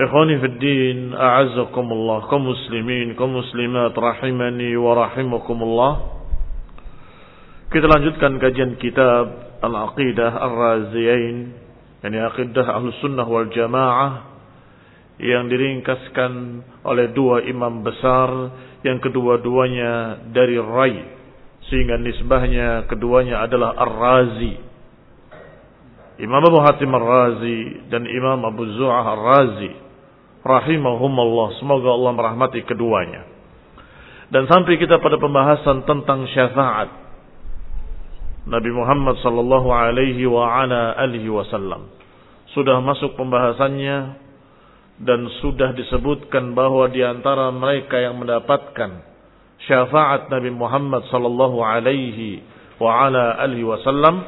Ikhwani fi din, a'azzakumullah, kaum muslimin, kaum muslimat rahimani wa rahimakumullah. Kita lanjutkan kajian kitab Al-Aqidah Ar-Raziyain, Aqidah Ahlus Sunnah wal Jamaah yang diringkaskan oleh dua imam besar yang kedua-duanya dari Rai sehingga nisbahnya keduanya adalah Ar-Razi. Imam Abu Hatim Ar-Razi dan Imam Abu Zu'ah Ar-Razi rahimahumullah. Semoga Allah merahmati keduanya. Dan sampai kita pada pembahasan tentang syafaat. Nabi Muhammad sallallahu alaihi wa ala alihi wasallam. Sudah masuk pembahasannya dan sudah disebutkan bahwa di antara mereka yang mendapatkan syafaat Nabi Muhammad sallallahu alaihi wa ala alihi wasallam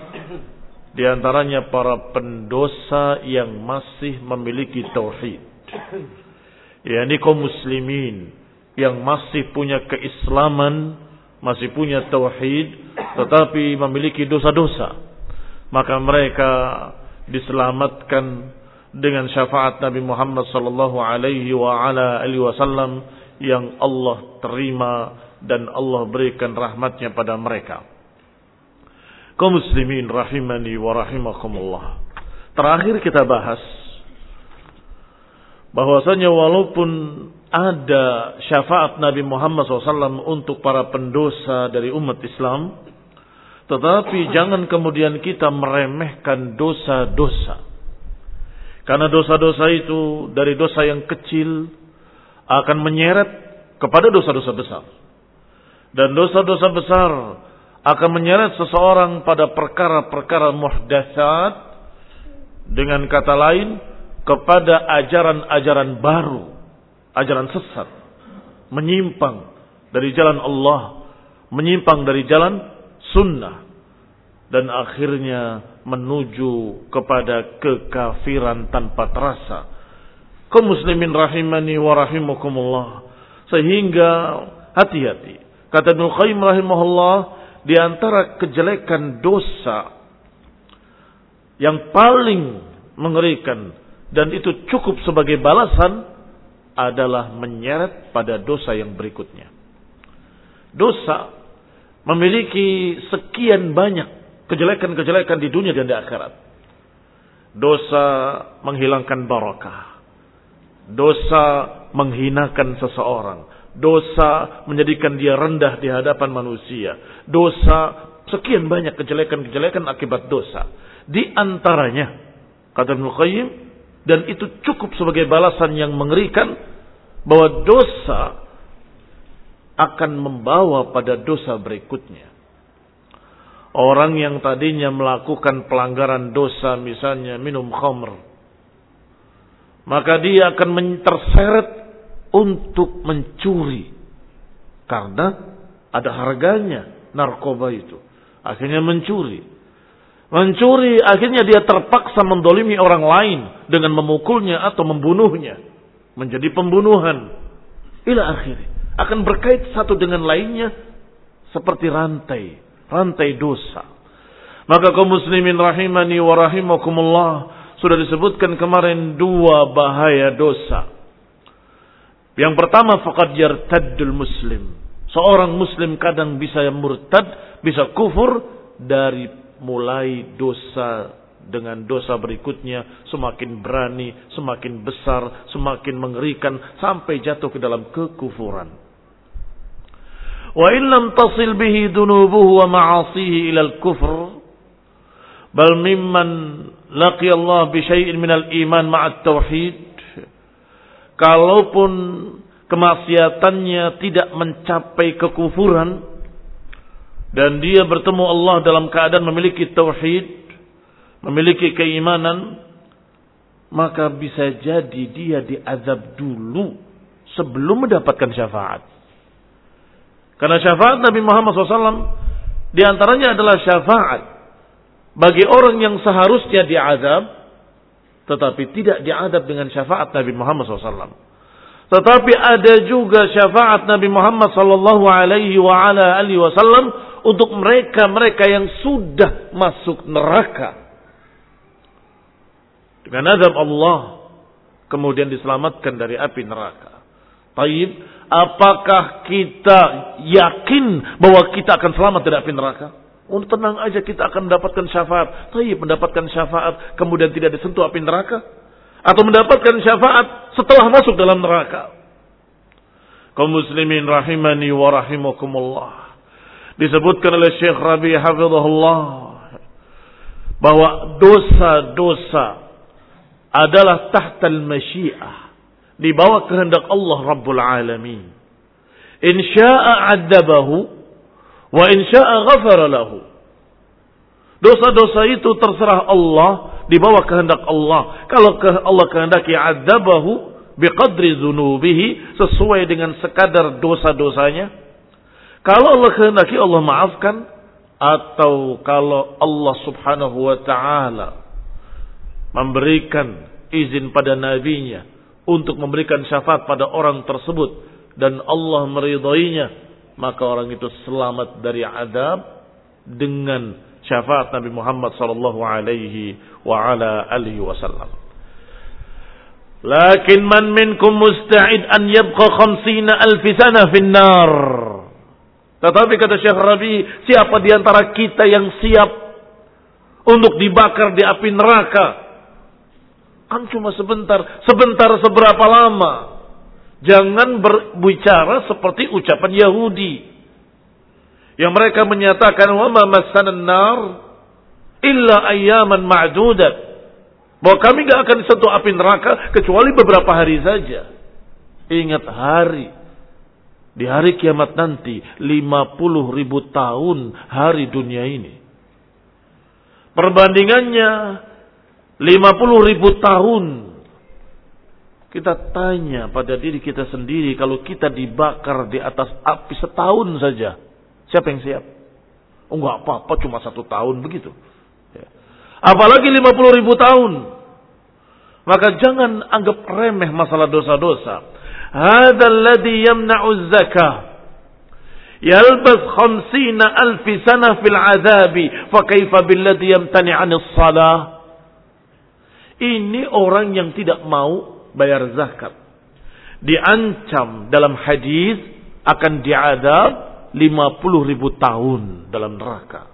di antaranya para pendosa yang masih memiliki tauhid yakni kaum muslimin yang masih punya keislaman, masih punya tauhid, tetapi memiliki dosa-dosa. Maka mereka diselamatkan dengan syafaat Nabi Muhammad sallallahu alaihi wa ala alihi wasallam yang Allah terima dan Allah berikan rahmatnya pada mereka. Kaum muslimin rahimani wa rahimakumullah. Terakhir kita bahas bahwasanya walaupun ada syafaat Nabi Muhammad SAW untuk para pendosa dari umat Islam, tetapi jangan kemudian kita meremehkan dosa-dosa. Karena dosa-dosa itu dari dosa yang kecil akan menyeret kepada dosa-dosa besar. Dan dosa-dosa besar akan menyeret seseorang pada perkara-perkara muhdasat dengan kata lain kepada ajaran-ajaran baru, ajaran sesat, menyimpang dari jalan Allah, menyimpang dari jalan sunnah, dan akhirnya menuju kepada kekafiran tanpa terasa. Kaum muslimin rahimani wa rahimakumullah. Sehingga hati-hati. Kata Qayyim rahimahullah, di antara kejelekan dosa yang paling mengerikan dan itu cukup sebagai balasan adalah menyeret pada dosa yang berikutnya. Dosa memiliki sekian banyak kejelekan-kejelekan di dunia dan di akhirat. Dosa menghilangkan barakah. Dosa menghinakan seseorang. Dosa menjadikan dia rendah di hadapan manusia. Dosa sekian banyak kejelekan-kejelekan akibat dosa. Di antaranya, kata Ibnu dan itu cukup sebagai balasan yang mengerikan bahwa dosa akan membawa pada dosa berikutnya. Orang yang tadinya melakukan pelanggaran dosa misalnya minum khamr. Maka dia akan terseret untuk mencuri. Karena ada harganya narkoba itu. Akhirnya mencuri. Mencuri akhirnya dia terpaksa mendolimi orang lain dengan memukulnya atau membunuhnya. Menjadi pembunuhan. Ila akhirnya akan berkait satu dengan lainnya seperti rantai, rantai dosa. Maka kaum muslimin rahimani wa rahimakumullah sudah disebutkan kemarin dua bahaya dosa. Yang pertama faqad yartaddul muslim. Seorang muslim kadang bisa murtad, bisa kufur dari mulai dosa dengan dosa berikutnya semakin berani, semakin besar, semakin mengerikan sampai jatuh ke dalam kekufuran. Wa in lam tasil bihi dunubuhu wa ma'asihi ila al-kufr bal mimman laqi Allah bi syai'in min al-iman ma'a tauhid kalaupun kemaksiatannya tidak mencapai kekufuran dan dia bertemu Allah dalam keadaan memiliki tauhid, memiliki keimanan, maka bisa jadi dia diazab dulu sebelum mendapatkan syafaat. Karena syafaat Nabi Muhammad SAW di antaranya adalah syafaat bagi orang yang seharusnya diazab, tetapi tidak diadab dengan syafaat Nabi Muhammad SAW. Tetapi ada juga syafaat Nabi Muhammad sallallahu alaihi wa ala alihi wasallam untuk mereka-mereka yang sudah masuk neraka. Dengan azab Allah kemudian diselamatkan dari api neraka. Taib, apakah kita yakin bahwa kita akan selamat dari api neraka? Oh, tenang aja kita akan mendapatkan syafaat. Taib mendapatkan syafaat kemudian tidak disentuh api neraka? Atau mendapatkan syafaat setelah masuk dalam neraka? Kaum muslimin rahimani wa rahimakumullah. Disebutkan oleh Syekh Rabi Hafizahullah bahwa dosa-dosa adalah tahtal masyiah di bawah kehendak Allah Rabbul Alamin. In syaa 'adzabahu wa in syaa ghafara lahu. Dosa-dosa itu terserah Allah di bawah kehendak Allah. Kalau Allah kehendaki 'adzabahu biqadri dzunubihi sesuai dengan sekadar dosa-dosanya. Kalau Allah kehendaki Allah maafkan atau kalau Allah Subhanahu wa taala memberikan izin pada nabinya untuk memberikan syafaat pada orang tersebut dan Allah meridainya maka orang itu selamat dari adab dengan syafaat Nabi Muhammad sallallahu alaihi wa ala alihi wasallam. Lakin man minkum musta'id an yabqa khamsina alfi sana finnar. Tetapi kata Syekh Rabi, siapa di antara kita yang siap untuk dibakar di api neraka? Kan cuma sebentar. Sebentar seberapa lama? Jangan berbicara seperti ucapan Yahudi. Yang mereka menyatakan, ma massanan nar illa ayyaman ma'dudat. Bahwa kami gak akan disentuh api neraka kecuali beberapa hari saja. Ingat hari. Di hari kiamat nanti 50 ribu tahun hari dunia ini. Perbandingannya 50 ribu tahun. Kita tanya pada diri kita sendiri kalau kita dibakar di atas api setahun saja. Siapa yang siap? Oh enggak apa-apa cuma satu tahun begitu. Apalagi 50 ribu tahun. Maka jangan anggap remeh masalah dosa-dosa. Hada alladhi yamna'u zakah. Yalbas khamsina alfi sana fil azabi. Fakaifa billadhi yamtani anis salah. Ini orang yang tidak mau bayar zakat. Diancam dalam hadis akan diadab 50 ribu tahun dalam neraka.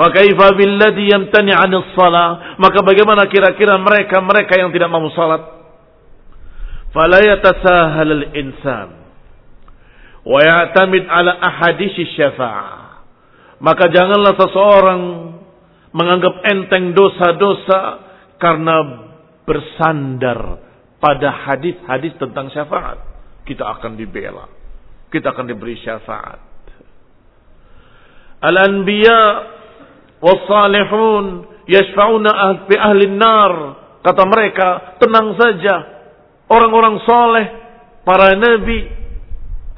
Fakaifa billadhi yamtani 'anil salah? Maka bagaimana kira-kira mereka-mereka yang tidak mau salat? Fala yatasahal al-insan wa ya'tamid 'ala syafa'ah. Maka janganlah seseorang menganggap enteng dosa-dosa karena bersandar pada hadis-hadis tentang syafaat. Kita akan dibela. Kita akan diberi syafaat. Al-anbiya wassalihun yashfa'una fi ahli nar kata mereka tenang saja orang-orang soleh para nabi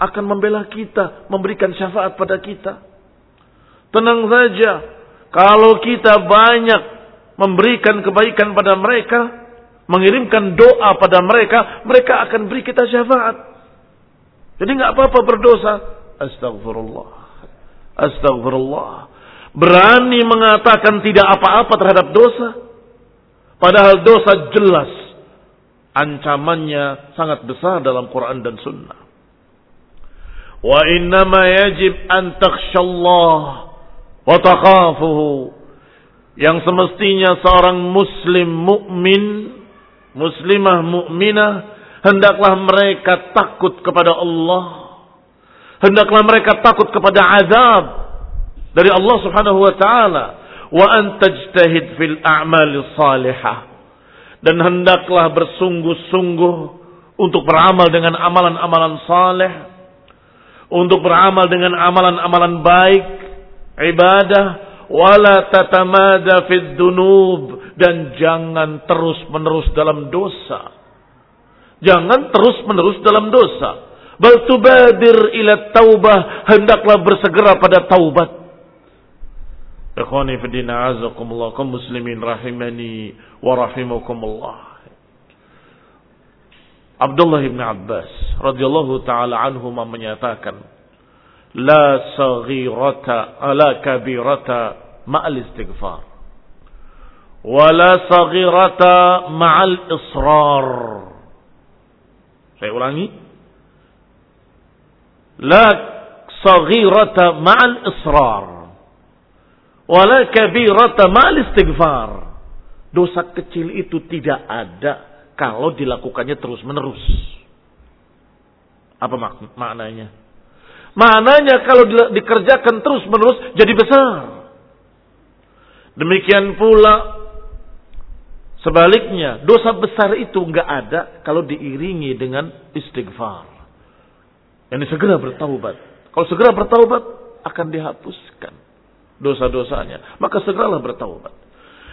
akan membela kita memberikan syafaat pada kita. Tenang saja kalau kita banyak memberikan kebaikan pada mereka mengirimkan doa pada mereka mereka akan beri kita syafaat. Jadi nggak apa-apa berdosa. Astagfirullah astagfirullah berani mengatakan tidak apa-apa terhadap dosa. Padahal dosa jelas ancamannya sangat besar dalam Quran dan Sunnah. Wa innama yajib an takhshallah wa takhafuhu. Yang semestinya seorang muslim mukmin, muslimah mukminah hendaklah mereka takut kepada Allah. Hendaklah mereka takut kepada azab dari Allah Subhanahu wa taala wa an tajtahid fil a'mali salihah dan hendaklah bersungguh-sungguh untuk beramal dengan amalan-amalan saleh untuk beramal dengan amalan-amalan baik ibadah wala tatamada fid dunub dan jangan terus-menerus dalam dosa. Jangan terus-menerus dalam dosa. Bal tubadir ila taubah hendaklah bersegera pada taubat. Ikhwani fi din azakumullah kaum muslimin rahimani ورحمكم الله. عبد الله بن عباس رضي الله تعالى عنهما من menyatakan لا صغيرة على كبيرة مع الاستغفار ولا صغيرة مع الإصرار. Saya ulangi. لا صغيرة مع الإصرار ولا كبيرة مع الاستغفار. Dosa kecil itu tidak ada kalau dilakukannya terus menerus. Apa mak maknanya? Maknanya kalau di dikerjakan terus menerus jadi besar. Demikian pula sebaliknya dosa besar itu nggak ada kalau diiringi dengan istighfar. Yang segera bertaubat. Kalau segera bertaubat akan dihapuskan dosa-dosanya. Maka segeralah bertaubat.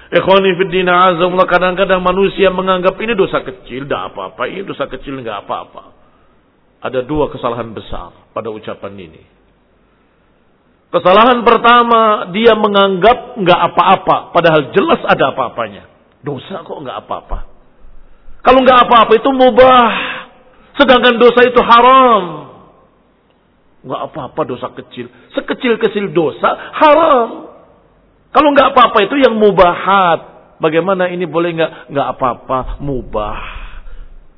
Ikhwani fiddina azamullah. Kadang-kadang manusia menganggap ini dosa kecil. Tidak apa-apa. Ini dosa kecil nggak apa-apa. Ada dua kesalahan besar pada ucapan ini. Kesalahan pertama, dia menganggap nggak apa-apa. Padahal jelas ada apa-apanya. Dosa kok nggak apa-apa. Kalau nggak apa-apa itu mubah. Sedangkan dosa itu haram. Nggak apa-apa dosa kecil. Sekecil-kecil dosa haram. Kalau nggak apa-apa itu yang mubahat. Bagaimana ini boleh nggak? Nggak apa-apa, mubah.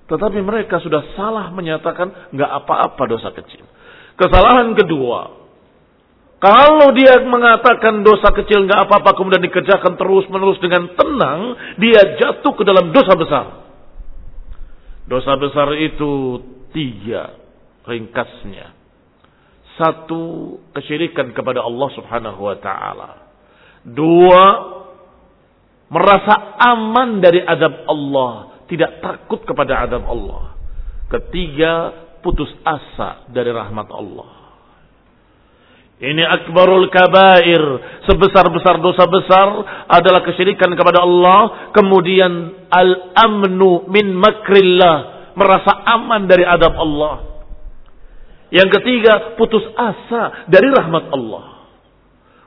Tetapi mereka sudah salah menyatakan nggak apa-apa dosa kecil. Kesalahan kedua, kalau dia mengatakan dosa kecil nggak apa-apa kemudian dikerjakan terus menerus dengan tenang, dia jatuh ke dalam dosa besar. Dosa besar itu tiga ringkasnya. Satu, kesyirikan kepada Allah subhanahu wa ta'ala. Dua, merasa aman dari adab Allah. Tidak takut kepada adab Allah. Ketiga, putus asa dari rahmat Allah. Ini akbarul kabair. Sebesar-besar dosa besar adalah kesyirikan kepada Allah. Kemudian al-amnu min makrillah. Merasa aman dari adab Allah. Yang ketiga, putus asa dari rahmat Allah.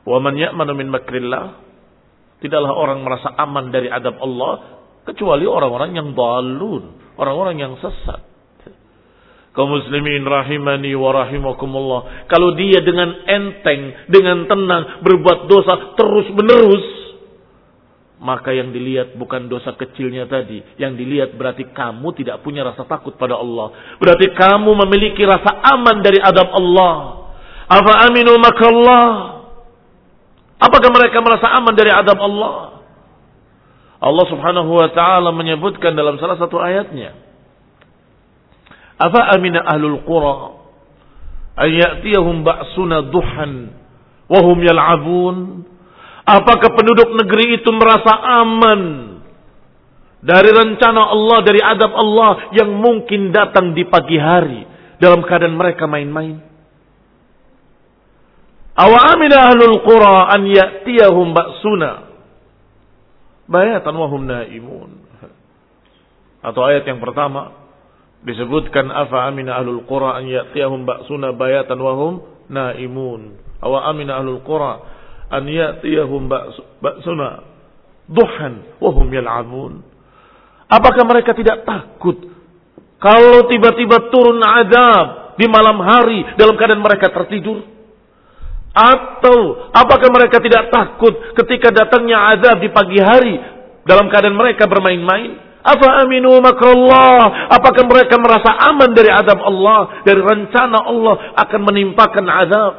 Wa man ya'manu min makrillah. Tidaklah orang merasa aman dari adab Allah kecuali orang-orang yang dalun, orang-orang yang sesat. Kaum muslimin rahimani wa rahimakumullah. Kalau dia dengan enteng, dengan tenang berbuat dosa terus menerus, maka yang dilihat bukan dosa kecilnya tadi. Yang dilihat berarti kamu tidak punya rasa takut pada Allah. Berarti kamu memiliki rasa aman dari adab Allah. Afa aminu makallah. Apakah mereka merasa aman dari adab Allah? Allah subhanahu wa ta'ala menyebutkan dalam salah satu ayatnya. Afa amina ahlul qura. Ayyatiyahum ba'suna duhan. Wahum yal'abun. Apakah penduduk negeri itu merasa aman dari rencana Allah, dari adab Allah yang mungkin datang di pagi hari dalam keadaan mereka main-main? Awamina ahlul qura an ya'tiyahum ba'suna bayatan wahum naimun. Atau ayat yang pertama disebutkan afa amina ahlul qura an ya'tiyahum ba'suna bayatan wahum naimun. Awa amina ahlul qura an ya'tiyahum ba'suna duhan wa hum yal'abun. Apakah mereka tidak takut kalau tiba-tiba turun azab di malam hari dalam keadaan mereka tertidur? Atau apakah mereka tidak takut ketika datangnya azab di pagi hari dalam keadaan mereka bermain-main? Apa aminu makrullah? Apakah mereka merasa aman dari azab Allah, dari rencana Allah akan menimpakan azab?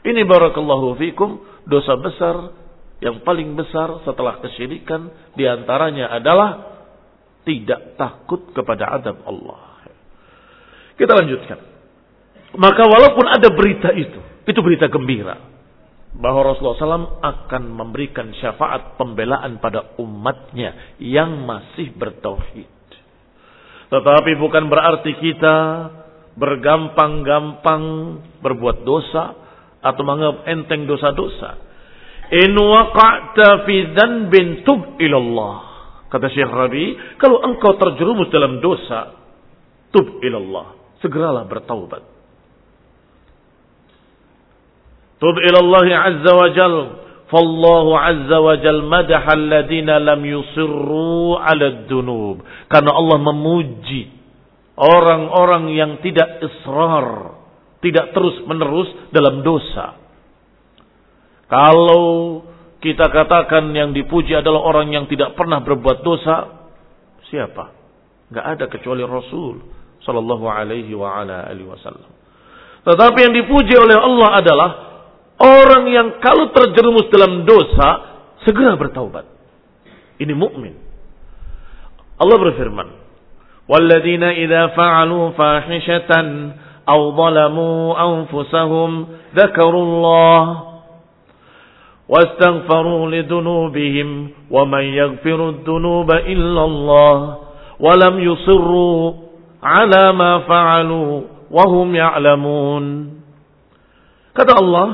Ini barakallahu fikum dosa besar yang paling besar setelah kesyirikan di antaranya adalah tidak takut kepada adab Allah. Kita lanjutkan. Maka walaupun ada berita itu, itu berita gembira. Bahwa Rasulullah SAW akan memberikan syafaat pembelaan pada umatnya yang masih bertauhid. Tetapi bukan berarti kita bergampang-gampang berbuat dosa atau menganggap enteng dosa-dosa. In waqa'ta fi dhanbin tub ilallah. Kata Syekh Rabi, kalau engkau terjerumus dalam dosa, tub ilallah. Segeralah bertaubat. Tub ilallah azza wa jal. Fallahu azza wa jal madaha alladina lam yusirru ala dunub. Karena Allah memuji orang-orang yang tidak israr tidak terus menerus dalam dosa. Kalau kita katakan yang dipuji adalah orang yang tidak pernah berbuat dosa, siapa? Gak ada kecuali Rasul Sallallahu Alaihi wa ala alihi Wasallam. Tetapi yang dipuji oleh Allah adalah orang yang kalau terjerumus dalam dosa segera bertaubat. Ini mukmin. Allah berfirman, "Walladzina idza fa'alu fahishatan أو ظلموا أنفسهم ذكروا الله واستغفروا لذنوبهم ومن يغفر الذنوب إلا الله ولم يصروا على ما فعلوا وهم يعلمون kata Allah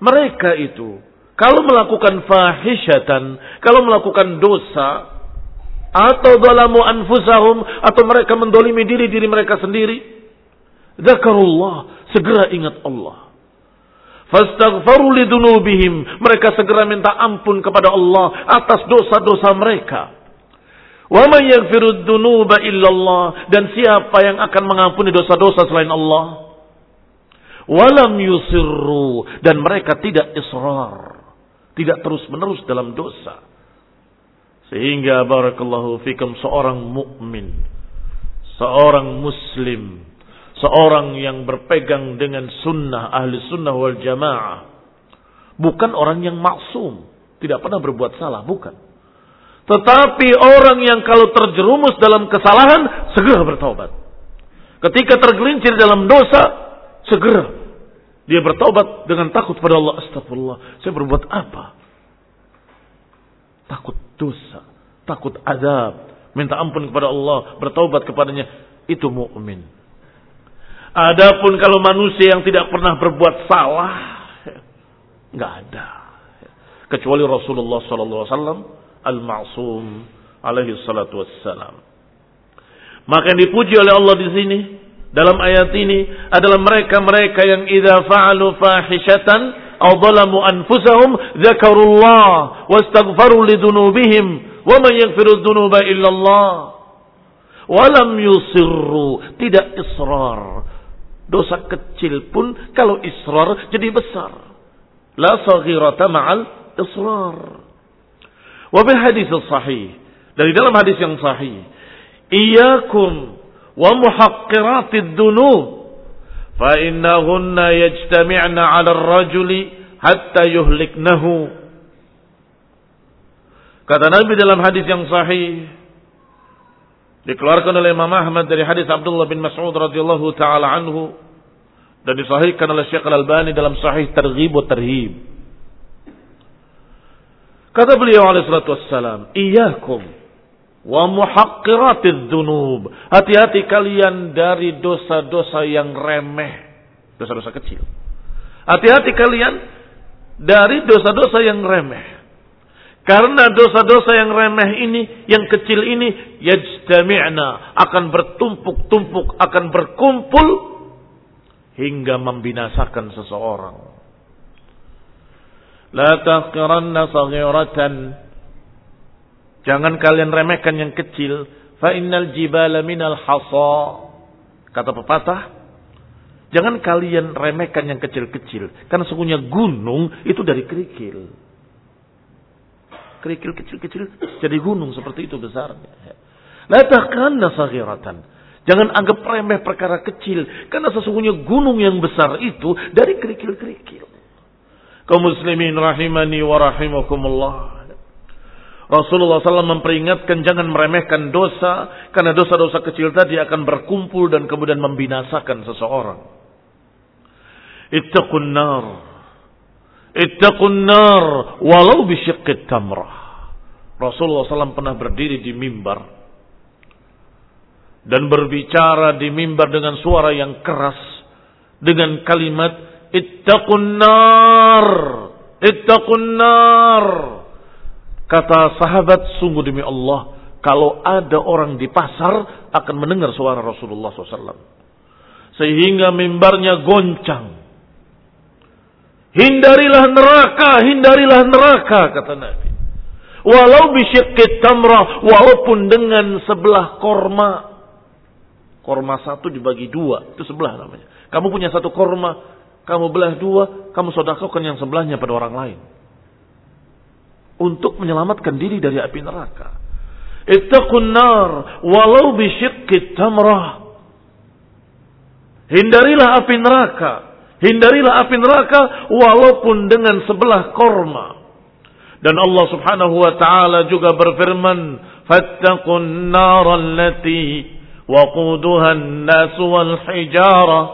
mereka itu kalau melakukan fahishatan kalau melakukan dosa atau zalamu anfusahum atau mereka mendolimi diri diri mereka sendiri Zakarullah, segera ingat Allah. Fastaghfaru lidunubihim. Mereka segera minta ampun kepada Allah atas dosa-dosa mereka. Wa illallah dan siapa yang akan mengampuni dosa-dosa selain Allah? Walam yusirru dan mereka tidak israr, tidak terus-menerus dalam dosa. Sehingga barakallahu fikum seorang mukmin, seorang muslim Seorang yang berpegang dengan sunnah, ahli sunnah wal jamaah. Bukan orang yang maksum. Tidak pernah berbuat salah, bukan. Tetapi orang yang kalau terjerumus dalam kesalahan, segera bertobat. Ketika tergelincir dalam dosa, segera dia bertobat dengan takut pada Allah. Astagfirullah, saya berbuat apa? Takut dosa, takut azab, minta ampun kepada Allah, bertobat kepadanya. Itu mukmin. Adapun kalau manusia yang tidak pernah berbuat salah, nggak ada. Kecuali Rasulullah Wasallam al-Ma'sum alaihi salatu wassalam. Maka yang dipuji oleh Allah di sini dalam ayat ini adalah mereka-mereka yang idza fa'alu fahishatan aw dhalamu anfusahum dzakarullah wastaghfaru lidunubihim wa man yaghfiru dzunuba illa Allah wa lam yusirru tidak israr Dosa kecil pun kalau israr jadi besar. La saghirata ma'al israr. Wa bil hadis sahih. Dari dalam hadis yang sahih. Iyakum wa muhaqqiratid dunub. Fa innahunna yajtami'na 'ala ar-rajuli. Kata Nabi dalam hadis yang sahih dikeluarkan oleh Imam Ahmad dari hadis Abdullah bin Mas'ud radhiyallahu taala anhu dan disahihkan oleh Syekh Al-Albani dalam Sahih Targhib wa Tarhib. Kata beliau alaihi salatu wassalam, "Iyyakum wa muhaqqiratid dzunub." Hati-hati kalian dari dosa-dosa yang remeh, dosa-dosa kecil. Hati-hati kalian dari dosa-dosa yang remeh. Karena dosa-dosa yang remeh ini, yang kecil ini, yajtami'na, akan bertumpuk-tumpuk, akan berkumpul, hingga membinasakan seseorang. La tahqiranna saghiratan. Jangan kalian remehkan yang kecil. Fa innal jibala minal hasa. Kata pepatah, jangan kalian remehkan yang kecil-kecil. Karena sesungguhnya gunung itu dari kerikil. Kerikil kecil-kecil jadi gunung seperti itu besarnya. La saghiratan. Jangan anggap remeh perkara kecil. Karena sesungguhnya gunung yang besar itu dari kerikil-kerikil. Kaum muslimin rahimani wa rahimakumullah. Rasulullah SAW memperingatkan jangan meremehkan dosa. Karena dosa-dosa kecil tadi akan berkumpul dan kemudian membinasakan seseorang. Ittaqun nar. Ittaqun nar. Walau bisyiqqit tamrah. Rasulullah SAW pernah berdiri di mimbar. Dan berbicara di mimbar dengan suara yang keras. Dengan kalimat Ittaqun nar. Ittaqun nar. Kata sahabat, sungguh demi Allah, kalau ada orang di pasar akan mendengar suara Rasulullah SAW. Sehingga mimbarnya goncang. Hindarilah neraka, hindarilah neraka, kata Nabi. Walau bisyikit tamrah, walaupun dengan sebelah korma. Korma satu dibagi dua, itu sebelah namanya. Kamu punya satu korma, kamu belah dua, kamu sodakokan yang sebelahnya pada orang lain. Untuk menyelamatkan diri dari api neraka. Ittaqun nar walau bisyiqqit tamrah. Hindarilah api neraka. Hindarilah api neraka walaupun dengan sebelah korma. Dan Allah subhanahu wa ta'ala juga berfirman, Fattaqun nar allati waquduha an-nas wal hijarah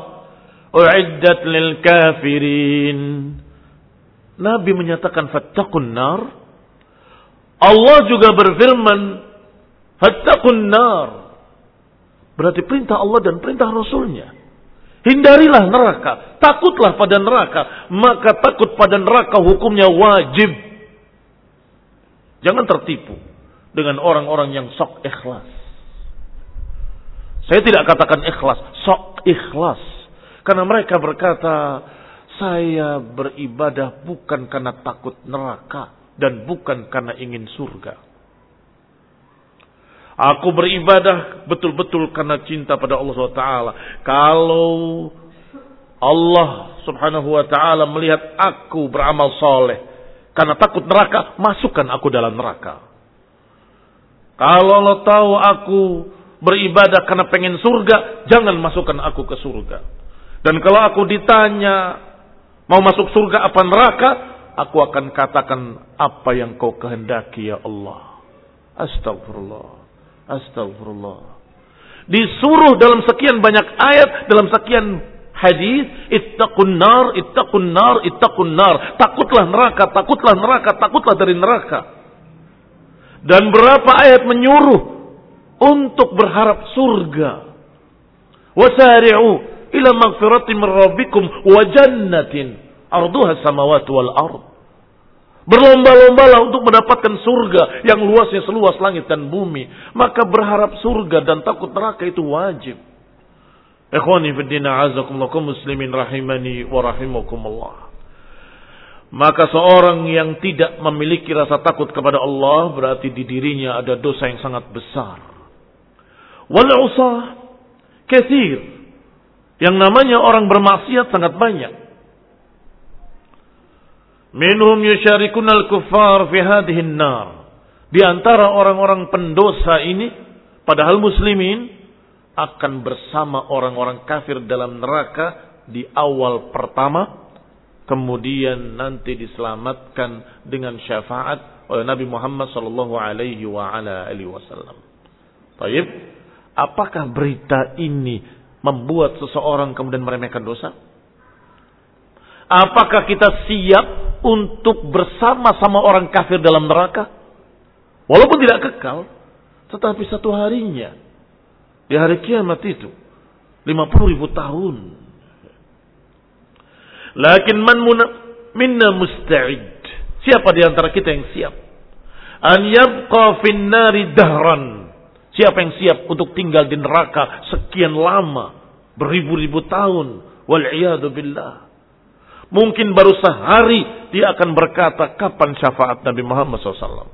uiddat lil kafirin. Nabi menyatakan fattaqun nar. Allah juga berfirman fattaqun nar. Berarti perintah Allah dan perintah Rasulnya. Hindarilah neraka. Takutlah pada neraka. Maka takut pada neraka hukumnya wajib. Jangan tertipu dengan orang-orang yang sok ikhlas. Saya tidak katakan ikhlas, sok ikhlas. Karena mereka berkata, saya beribadah bukan karena takut neraka dan bukan karena ingin surga. Aku beribadah betul-betul karena cinta pada Allah SWT. Kalau Allah subhanahu wa ta'ala melihat aku beramal soleh. Karena takut neraka, masukkan aku dalam neraka. Kalau Allah tahu aku beribadah karena pengen surga, jangan masukkan aku ke surga. Dan kalau aku ditanya mau masuk surga apa neraka, aku akan katakan apa yang kau kehendaki ya Allah. Astagfirullah. Astagfirullah. Disuruh dalam sekian banyak ayat, dalam sekian hadis, ittaqun nar, ittaqun nar, ittaqun nar. Takutlah neraka, takutlah neraka, takutlah dari neraka. Dan berapa ayat menyuruh untuk berharap surga. Wasari'u ila magfirati min rabbikum wa jannatin arduha samawati wal ard. Berlomba-lombalah untuk mendapatkan surga yang luasnya seluas langit dan bumi. Maka berharap surga dan takut neraka itu wajib. Ikhwani fi din azakumullah muslimin rahimani wa rahimakumullah. Maka seorang yang tidak memiliki rasa takut kepada Allah berarti di dirinya ada dosa yang sangat besar. Wal usah kathir yang namanya orang bermaksiat sangat banyak. Minhum yusharikun al-kuffar fi hadhihi nar Di antara orang-orang pendosa ini, padahal muslimin, akan bersama orang-orang kafir dalam neraka di awal pertama, kemudian nanti diselamatkan dengan syafaat oleh Nabi Muhammad sallallahu alaihi wasallam. Baik, apakah berita ini membuat seseorang kemudian meremehkan dosa? Apakah kita siap untuk bersama-sama orang kafir dalam neraka? Walaupun tidak kekal, tetapi satu harinya di hari kiamat itu 50 ribu tahun. Lakin man minna musta'id. Siapa di antara kita yang siap? An yabqa fin nari dahran. Siapa yang siap untuk tinggal di neraka sekian lama, beribu-ribu tahun? Wal billah. Mungkin baru sehari dia akan berkata kapan syafaat Nabi Muhammad SAW.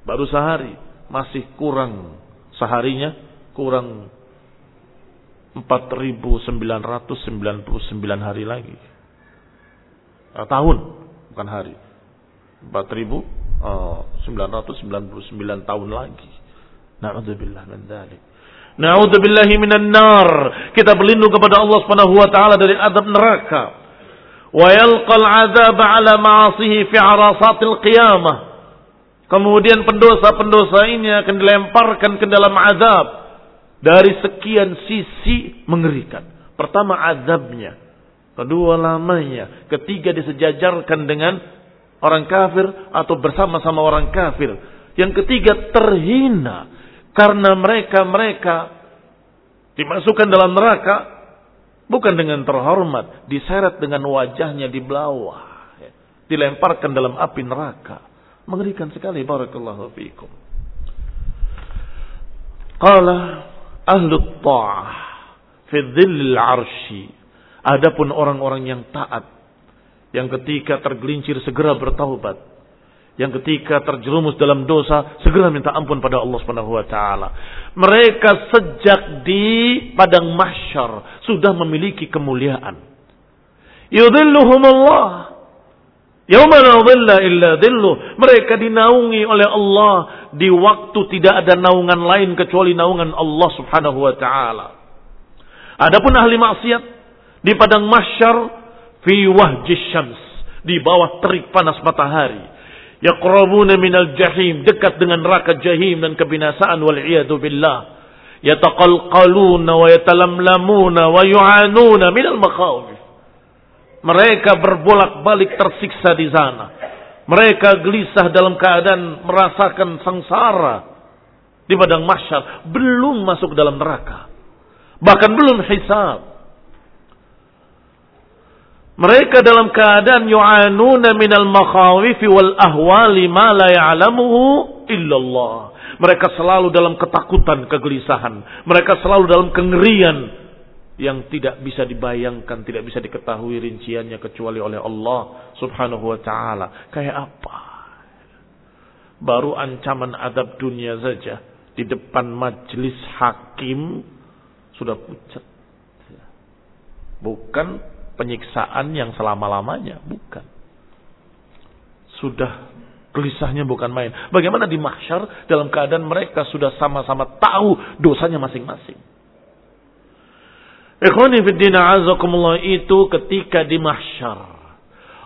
Baru sehari, masih kurang seharinya, kurang 4.999 hari lagi. Nah, tahun, bukan hari. 4.999 tahun lagi. Na'udzubillah min dhalik. Na'udzubillahi minan nar. Kita berlindung kepada Allah Subhanahu wa taala dari adab neraka yalqal azab ala ma'asihi fi arasatil qiyamah. Kemudian pendosa-pendosa ini akan dilemparkan ke dalam azab dari sekian sisi mengerikan. Pertama azabnya, kedua lamanya, ketiga disejajarkan dengan orang kafir atau bersama-sama orang kafir. Yang ketiga terhina karena mereka-mereka dimasukkan dalam neraka Bukan dengan terhormat, diseret dengan wajahnya di bawah. Ya. Dilemparkan dalam api neraka. Mengerikan sekali. Barakallahu fiikum. Qala ahlu ta'ah fi dhillil arshi. Adapun orang-orang yang taat. Yang ketika tergelincir segera bertaubat yang ketika terjerumus dalam dosa segera minta ampun pada Allah Subhanahu wa taala. Mereka sejak di padang mahsyar sudah memiliki kemuliaan. Yudhilluhumullah Yauma la dhilla illa dhilluh. Mereka dinaungi oleh Allah di waktu tidak ada naungan lain kecuali naungan Allah Subhanahu wa taala. Adapun ahli maksiat di padang mahsyar fi syams, di bawah terik panas matahari yaqrabuna minal jahim dekat dengan neraka jahim dan kebinasaan wal iyadu billah. Yataqalqaluna wa yatalamlamuna wa yu'anuna minal makhawif mereka berbolak-balik tersiksa di sana. Mereka gelisah dalam keadaan merasakan sengsara di padang mahsyar. Belum masuk dalam neraka. Bahkan belum hisab mereka dalam keadaan yu'anuna minal makhawifi wal ahwali ma la ya'lamuhu illallah. Mereka selalu dalam ketakutan, kegelisahan. Mereka selalu dalam kengerian yang tidak bisa dibayangkan, tidak bisa diketahui rinciannya kecuali oleh Allah Subhanahu wa taala. Kayak apa? Baru ancaman adab dunia saja di depan majelis hakim sudah pucat. Bukan penyiksaan yang selama-lamanya. Bukan. Sudah gelisahnya bukan main. Bagaimana di mahsyar dalam keadaan mereka sudah sama-sama tahu dosanya masing-masing. Ikhwani fiddina azakumullah itu ketika di mahsyar.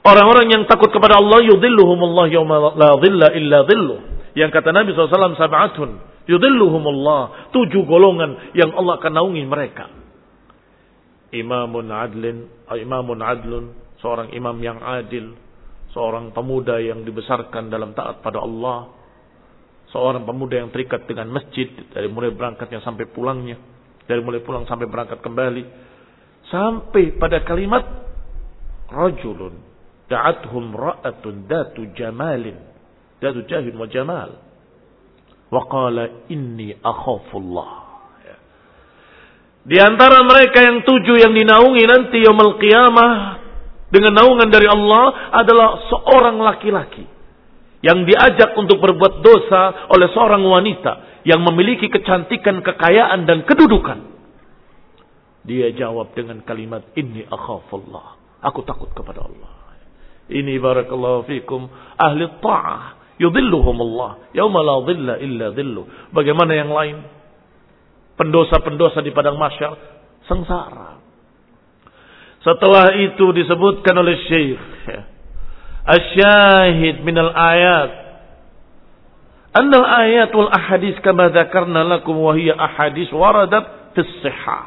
Orang-orang yang takut kepada Allah yudhilluhumullah yawma la dhilla illa dhilluh. Yang kata Nabi SAW sab'atun. Yudhilluhumullah. Tujuh golongan yang Allah akan naungi mereka imamun adlin, imamun adlun, seorang imam yang adil, seorang pemuda yang dibesarkan dalam taat pada Allah, seorang pemuda yang terikat dengan masjid dari mulai berangkatnya sampai pulangnya, dari mulai pulang sampai berangkat kembali, sampai pada kalimat rajulun da'athum ra'atun datu jamalin, datu jahin wa jamal. Wa qala inni akhafullah. Di antara mereka yang tujuh yang dinaungi nanti yaumul qiyamah dengan naungan dari Allah adalah seorang laki-laki yang diajak untuk berbuat dosa oleh seorang wanita yang memiliki kecantikan, kekayaan dan kedudukan. Dia jawab dengan kalimat ini akhafullah. Aku takut kepada Allah. Ini barakallahu fikum ahli ta'ah Yudhilluhumullah. Yauma la dhilla illa dhillu. Bagaimana yang lain? Pendosa-pendosa di padang masyar. Sengsara. Setelah itu disebutkan oleh Syekh. Asyahid minal ayat. Annal ayat wal ahadis kama dhakarna lakum wahiyya ahadis waradat fis sihah.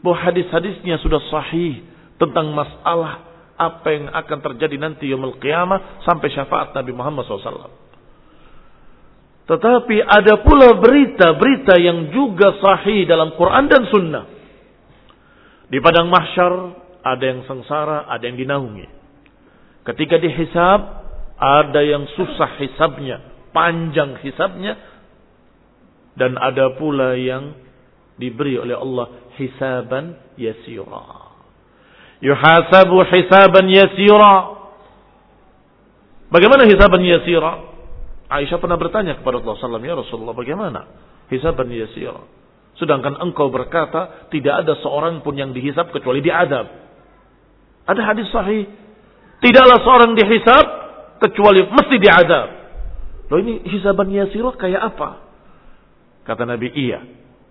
Bahwa hadis-hadisnya sudah sahih tentang masalah apa yang akan terjadi nanti yaumul qiyamah sampai syafaat Nabi Muhammad SAW. Tetapi ada pula berita-berita yang juga sahih dalam Quran dan Sunnah. Di padang mahsyar ada yang sengsara, ada yang dinaungi. Ketika dihisab, ada yang susah hisabnya, panjang hisabnya, dan ada pula yang diberi oleh Allah hisaban yasira yuhasabu hisaban yasira. Bagaimana hisaban yasira? Aisyah pernah bertanya kepada Rasulullah SAW, ya Rasulullah bagaimana hisaban yasira? Sedangkan engkau berkata tidak ada seorang pun yang dihisab kecuali diadab. Ada hadis sahih. Tidaklah seorang dihisab kecuali mesti diadab. Loh ini hisaban yasira kayak apa? Kata Nabi iya.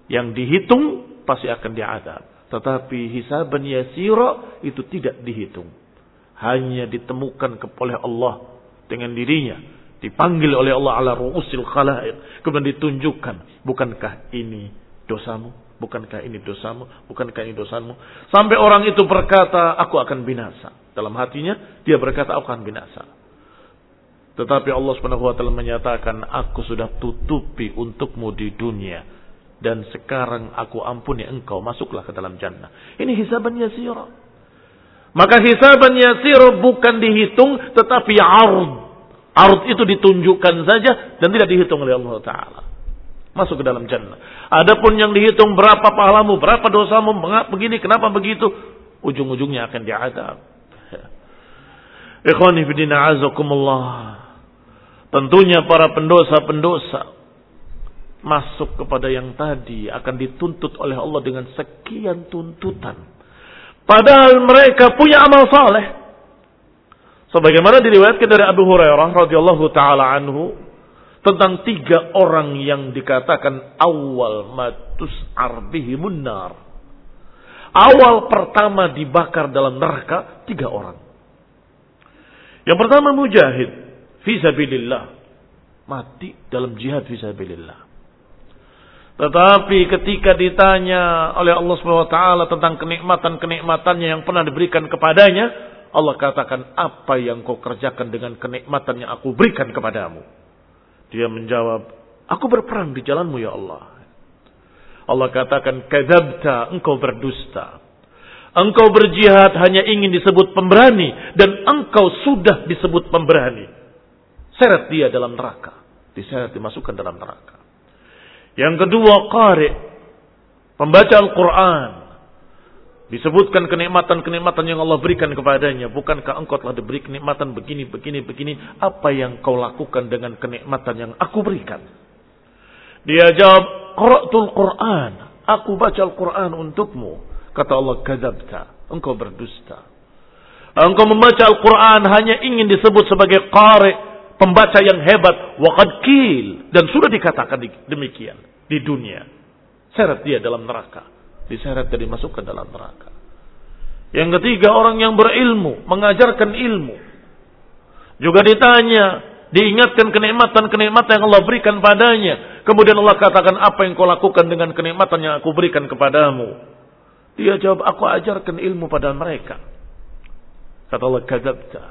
Yang dihitung pasti akan diadab. Tetapi hisaban yasira itu tidak dihitung. Hanya ditemukan oleh Allah dengan dirinya. Dipanggil oleh Allah ala ru'usil khalair. Kemudian ditunjukkan. Bukankah ini dosamu? Bukankah ini dosamu? Bukankah ini dosamu? Sampai orang itu berkata, aku akan binasa. Dalam hatinya, dia berkata, aku akan binasa. Tetapi Allah SWT menyatakan, aku sudah tutupi untukmu di dunia dan sekarang aku ampuni engkau masuklah ke dalam jannah. Ini hisaban yasir. Maka hisaban yasir bukan dihitung tetapi ard. Ard itu ditunjukkan saja dan tidak dihitung oleh Allah Ta'ala. Masuk ke dalam jannah. Adapun yang dihitung berapa pahalamu, berapa dosamu, mengapa begini, kenapa begitu. Ujung-ujungnya akan diadab. Ikhwani fidina azakumullah. Tentunya para pendosa-pendosa masuk kepada yang tadi akan dituntut oleh Allah dengan sekian tuntutan. Padahal mereka punya amal saleh. Sebagaimana diriwayatkan dari Abu Hurairah radhiyallahu taala anhu tentang tiga orang yang dikatakan awal matus arbihimun nar. Awal pertama dibakar dalam neraka tiga orang. Yang pertama mujahid fi Mati dalam jihad fi tetapi ketika ditanya oleh Allah SWT tentang kenikmatan-kenikmatannya yang pernah diberikan kepadanya, Allah katakan, apa yang kau kerjakan dengan kenikmatan yang aku berikan kepadamu? Dia menjawab, aku berperang di jalanmu ya Allah. Allah katakan, kadabta, engkau berdusta. Engkau berjihad hanya ingin disebut pemberani. Dan engkau sudah disebut pemberani. Seret dia dalam neraka. Diseret dimasukkan dalam neraka. Yang kedua qari, pembaca Al-Quran. Disebutkan kenikmatan-kenikmatan yang Allah berikan kepadanya. Bukankah engkau telah diberi kenikmatan begini, begini, begini. Apa yang kau lakukan dengan kenikmatan yang aku berikan? Dia jawab, Qara'tul Quran. Aku baca Al-Quran untukmu. Kata Allah, Kadabta. Engkau berdusta. Engkau membaca Al-Quran hanya ingin disebut sebagai qari pembaca yang hebat waqad kil dan sudah dikatakan demikian di dunia seret dia dalam neraka diseret dan dimasukkan dalam neraka. Yang ketiga orang yang berilmu mengajarkan ilmu. Juga ditanya diingatkan kenikmatan-kenikmatan yang Allah berikan padanya. Kemudian Allah katakan apa yang kau lakukan dengan kenikmatan yang aku berikan kepadamu? Dia jawab aku ajarkan ilmu pada mereka. Kata Allah kadzabta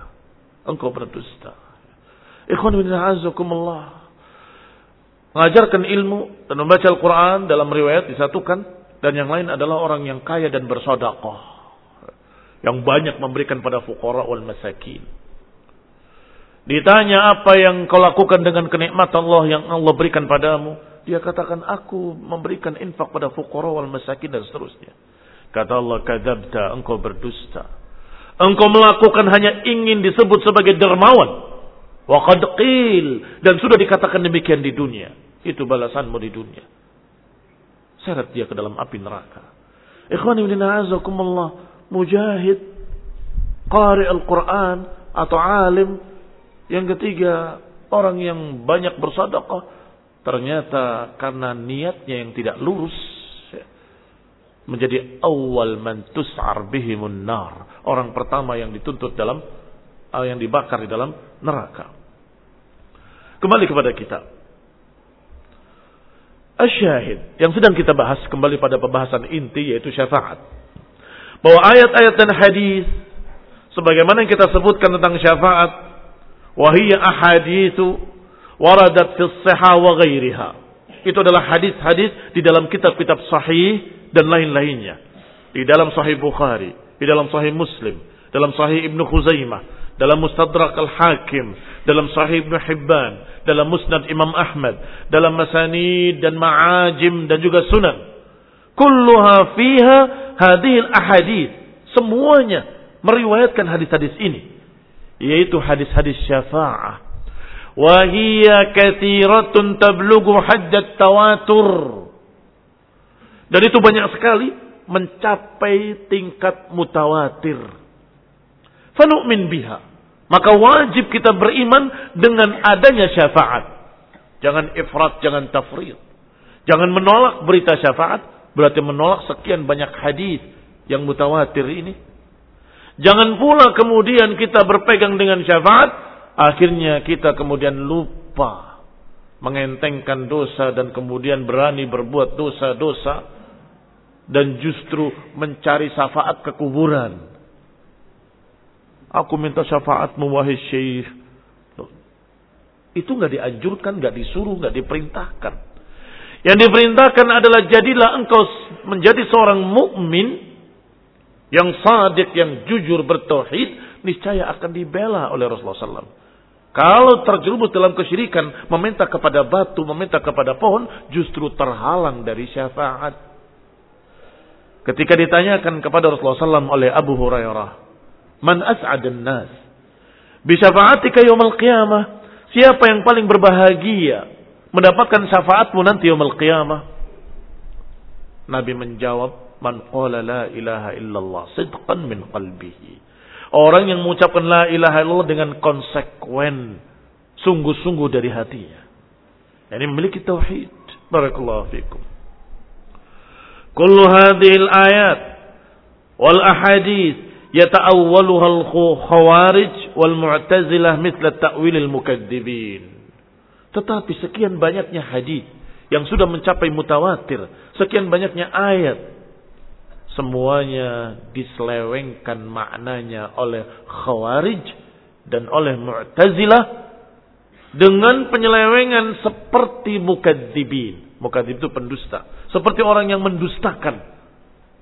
engkau berdusta. Ikhwan bin. Mengajarkan ilmu dan membaca Al-Quran dalam riwayat disatukan. Dan yang lain adalah orang yang kaya dan bersodakoh. Yang banyak memberikan pada fukara wal masakin. Ditanya apa yang kau lakukan dengan kenikmatan Allah yang Allah berikan padamu. Dia katakan aku memberikan infak pada fukara wal masakin dan seterusnya. Kata Allah kadabta engkau berdusta. Engkau melakukan hanya ingin disebut sebagai dermawan. Wa qad dan sudah dikatakan demikian di dunia. Itu balasanmu di dunia. Seret dia ke dalam api neraka. Ikhwani bin azakumullah, mujahid, qari Al-Qur'an atau alim Yang ketiga, orang yang banyak bersedekah ternyata karena niatnya yang tidak lurus menjadi awal man tus'ar bihimun nar. Orang pertama yang dituntut dalam eh, yang dibakar di dalam neraka. Kembali kepada kita. Asyahid yang sedang kita bahas kembali pada pembahasan inti yaitu syafaat. Bahwa ayat-ayat dan hadis sebagaimana yang kita sebutkan tentang syafaat wahiyya ahaditsu waradat fi wa ghairiha. Itu adalah hadis-hadis di dalam kitab-kitab sahih dan lain-lainnya. Di dalam Sahih Bukhari, di dalam Sahih Muslim, dalam Sahih Ibnu Khuzaimah, dalam Mustadrak Al-Hakim, dalam Sahih Ibnu Hibban, dalam Musnad Imam Ahmad, dalam Masanid dan Ma'ajim dan juga Sunan. Kulluha fiha hadhil ahadith. Semuanya meriwayatkan hadis-hadis ini. Yaitu hadis-hadis syafa'ah. Wahiyya kathiratun tablugu hajjat tawatur. Dan itu banyak sekali mencapai tingkat mutawatir. Fanu'min biha. Maka wajib kita beriman dengan adanya syafaat. Jangan ifrat, jangan tafrid. Jangan menolak berita syafaat, berarti menolak sekian banyak hadis yang mutawatir ini. Jangan pula kemudian kita berpegang dengan syafaat, akhirnya kita kemudian lupa mengentengkan dosa dan kemudian berani berbuat dosa-dosa dan justru mencari syafaat ke kuburan. Aku minta syafaatmu wahai syekh. Itu nggak dianjurkan, nggak disuruh, nggak diperintahkan. Yang diperintahkan adalah jadilah engkau menjadi seorang mukmin yang sadik, yang jujur bertauhid, niscaya akan dibela oleh Rasulullah SAW. Kalau terjerumus dalam kesyirikan, meminta kepada batu, meminta kepada pohon, justru terhalang dari syafaat. Ketika ditanyakan kepada Rasulullah SAW oleh Abu Hurairah, Man as'adan nas. Bisyafa'atika yawmal qiyamah. Siapa yang paling berbahagia mendapatkan syafaatmu nanti yawmal qiyamah? Nabi menjawab, "Man qala la ilaha illallah sidqan min qalbihi." Orang yang mengucapkan la ilaha illallah dengan konsekuen, sungguh-sungguh dari hatinya. Ini yani memiliki tauhid. Barakallahu fikum. Kullu hadhil ayat wal ahadith yata'awwaluhal khawarij wal mu'tazilah mithla ta'wilil mukaddibin. Tetapi sekian banyaknya hadis yang sudah mencapai mutawatir, sekian banyaknya ayat semuanya diselewengkan maknanya oleh khawarij dan oleh mu'tazilah dengan penyelewengan seperti mukadzibin. Mukadzib itu pendusta. Seperti orang yang mendustakan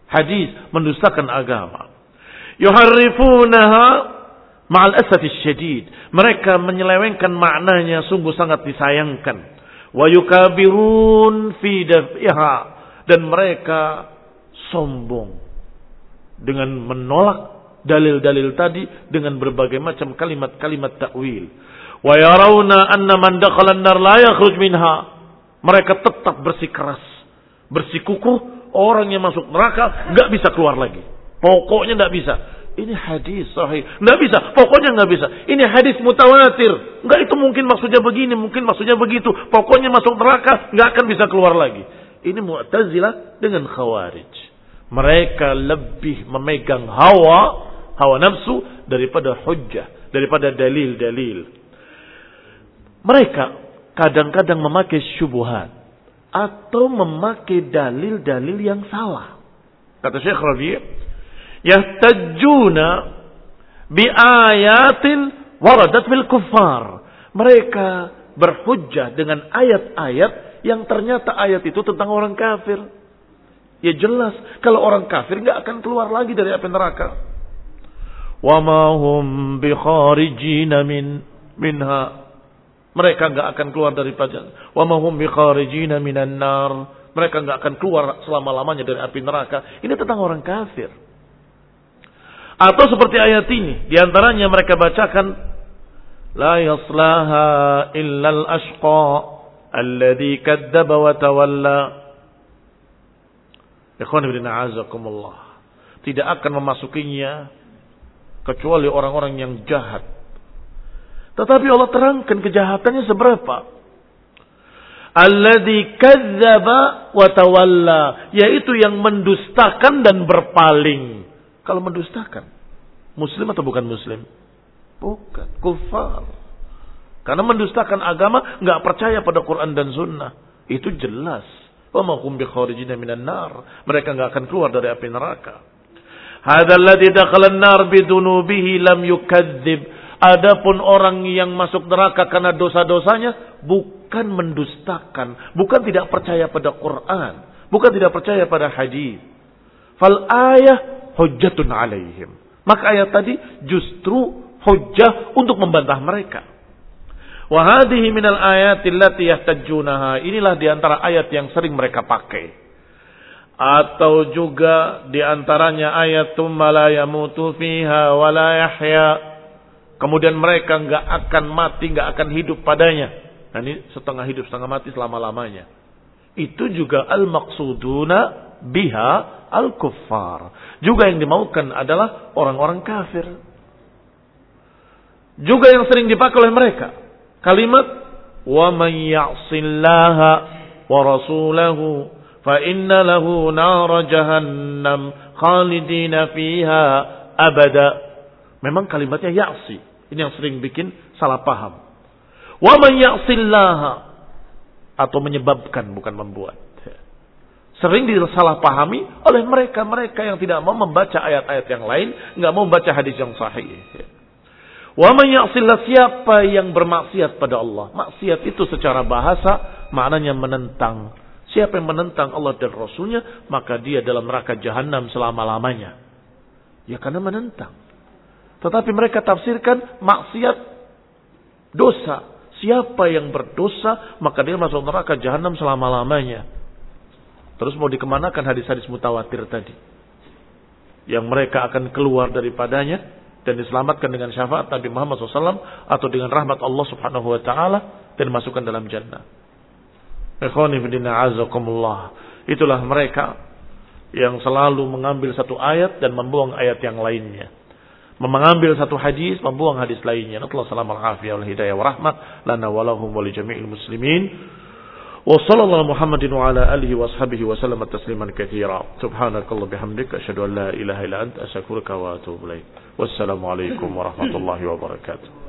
hadis, mendustakan agama. Yuharrifunaha ma'al asafi syadid. Mereka menyelewengkan maknanya sungguh sangat disayangkan. Wa yukabirun fi daf'iha. Dan mereka sombong. Dengan menolak dalil-dalil tadi dengan berbagai macam kalimat-kalimat takwil. Wa yarawna anna man dakhala an-nar la yakhruj minha mereka tetap bersikeras, bersikukuh. Orang yang masuk neraka nggak bisa keluar lagi. Pokoknya nggak bisa. Ini hadis sahih. Nggak bisa. Pokoknya nggak bisa. Ini hadis mutawatir. Nggak itu mungkin maksudnya begini, mungkin maksudnya begitu. Pokoknya masuk neraka nggak akan bisa keluar lagi. Ini Mu'tazilah dengan Khawarij. Mereka lebih memegang hawa, hawa nafsu daripada hujjah, daripada dalil-dalil. Mereka kadang-kadang memakai syubhat atau memakai dalil-dalil yang salah. Kata Syekh Rabi' yahtajuna bi ayatin waradat fil kuffar. Mereka berhujjah dengan ayat-ayat yang ternyata ayat itu tentang orang kafir. Ya jelas, kalau orang kafir nggak akan keluar lagi dari api neraka. Wa ma hum bi kharijina min minha mereka nggak akan keluar dari pajak. Wa mahum bikharijina minan nar. Mereka nggak akan keluar selama-lamanya dari api neraka. Ini tentang orang kafir. Atau seperti ayat ini, di antaranya mereka bacakan la yaslaha illa al-ashqa alladhi kadzdzaba wa tawalla. Ikhwan ibn a'azakumullah. Tidak akan memasukinya kecuali orang-orang yang jahat Tetapi Allah terangkan kejahatannya seberapa. Alladhi kadzdzaba wa tawalla, yaitu yang mendustakan dan berpaling. Kalau mendustakan, muslim atau bukan muslim? Bukan, kufar. Karena mendustakan agama, nggak percaya pada Quran dan Sunnah. Itu jelas. Nar. Mereka nggak akan keluar dari api neraka. Hadzal ladzi dakhala an-nar bidunubihi lam. Adapun orang yang masuk neraka karena dosa-dosanya bukan mendustakan, bukan tidak percaya pada Quran, bukan tidak percaya pada hadis. Fal ayah hujjatun alaihim. Maka ayat tadi justru hujjah untuk membantah mereka. Wahadihi minal ayatil lati yahtajjunaha. Inilah di antara ayat yang sering mereka pakai. Atau juga di antaranya ayat tumma la yamutu fiha wa la yahya. Kemudian mereka nggak akan mati, nggak akan hidup padanya. Nah ini setengah hidup, setengah mati selama-lamanya. Itu juga al-maqsuduna biha al-kuffar. Juga yang dimaukan adalah orang-orang kafir. Juga yang sering dipakai oleh mereka. Kalimat wa man ya'sillaha wa rasulahu fa inna lahu nar jahannam khalidina fiha abada. Memang kalimatnya ya'si. Ini yang sering bikin salah paham. Wa man ya'sillaha atau menyebabkan bukan membuat. Sering disalahpahami oleh mereka-mereka yang tidak mau membaca ayat-ayat yang lain, nggak mau membaca hadis yang sahih. Wa man siapa yang bermaksiat pada Allah. Maksiat itu secara bahasa maknanya menentang. Siapa yang menentang Allah dan Rasulnya, maka dia dalam neraka jahanam selama-lamanya. Ya karena menentang. Tetapi mereka tafsirkan maksiat dosa. Siapa yang berdosa, maka dia masuk neraka jahanam selama-lamanya. Terus mau dikemanakan hadis-hadis mutawatir tadi. Yang mereka akan keluar daripadanya dan diselamatkan dengan syafaat Nabi Muhammad SAW atau dengan rahmat Allah Subhanahu Wa Taala dan masukkan dalam jannah. Itulah mereka yang selalu mengambil satu ayat dan membuang ayat yang lainnya. Mengambil satu hadis, membuang hadis lainnya. Allah salam al-afiyah wal hidayah wa rahmah lana wa muslimin. وصلى الله محمد وعلى آله وأصحابه وسلم تسليما كثيرا. سبحانك الله بحمدك أشهد أن لا إله إلا أنت أستغفرك وأتوب إليك. والسلام عليكم ورحمة الله وبركاته.